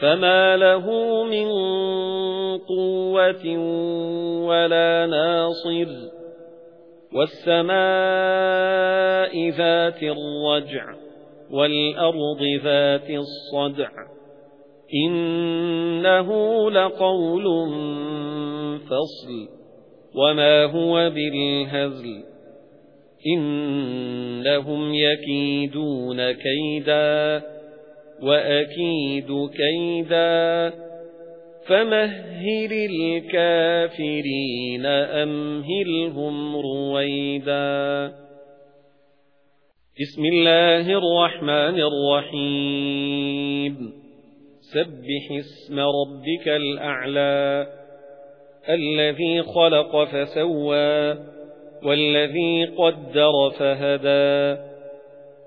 فما له من قوة ولا ناصر والسماء ذات الرجع والأرض ذات الصدع إنه لقول فصل وما هو بالهزل إنهم يكيدون كيدا وأكيد كيدا فمهل الكافرين أمهلهم رويدا. بسم الله الرحمن الرحيم. سبح اسم ربك الأعلى الذي خلق فسوى والذي قدر فهدى.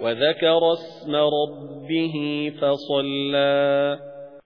وذكر اسم ربه فصلى